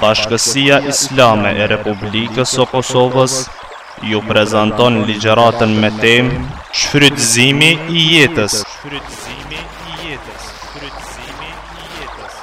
Bashkësia Islame e Republikës së Kosovës ju prezanton ligjëratën me temë Shfrytëzimi i jetës. Shfrytëzimi i jetës. Shfrytëzimi i jetës.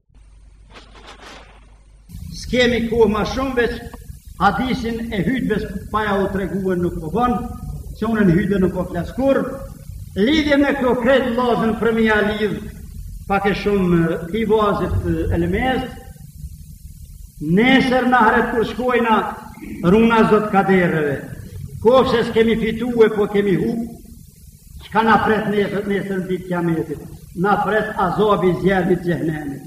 S'kemi kohë ma shumë veç hadisin e hytbes pa jau tregun nuk po bon, që unë në hytbe nuk po flas kurrë, lidhje me kjo kretë lozën për me ja lidhë, pak e shumë i vazit e lëmesë, nesër n'ahiret kur shkojna runa zot kaderëve, koftë se s'kemi fitu e po kemi hup, Çka na pret nesër në ditë kijametit? Na pret azobi zjermit xhehnemit.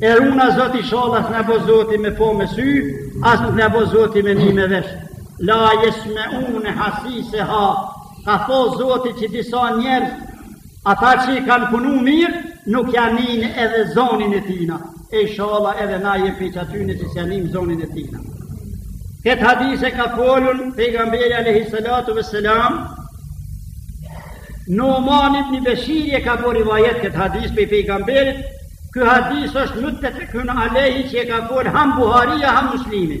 E runa zoti ishalla as na bo zoti me po me sy, as nuk na bo zoti me ni me vesh. La jesmeune hasiseha, ka thonë zoti që disa njerëz, ata që i kanë punu mirë, nuk ja nijnë edhe zonin e tina. Ishalla edhe na jem prej atyne që s'ja nim zonin e tina. Këtë hadis e ka folun pejgamberi alejhi salatu ve selam, Numan ibn Beshiri e ka bo rivajet këtë hadis prej pejgamberit, ky hadis është muttefekun alejhi që e ka folë ham Buharia, ham Muslimi.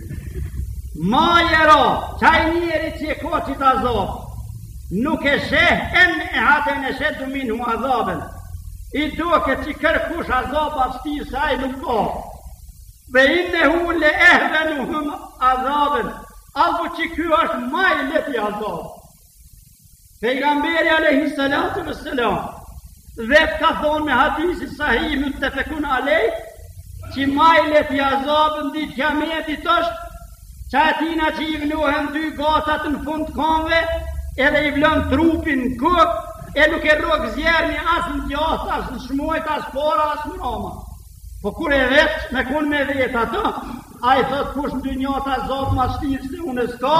Ma jera, qaj njeri që e ka qit azab, nuk e sheh enne ehaden eshedde minhu azaben, i duket që kërkush azab ma shtirë se aj nuk ka, ve innehu le ehvenuhum azaben, halbuki ky është ma i leti azab. Pejgamberi alejhi salatu vesselam vetë ka thonë në hadis sahih muttefekun alejh, që ma i leti azab n'ditë kijametit është, që atina që i vnohen dy gacat në fund komve, edhe i vlon truni në kokë, e nuk e rrok zjermi as në gjathtë, as në shmojt, as para, as mrapa. Po kur e vet, me kun me vet ato, ai thotë kush në dynja azab ma shtirë se unë s'ka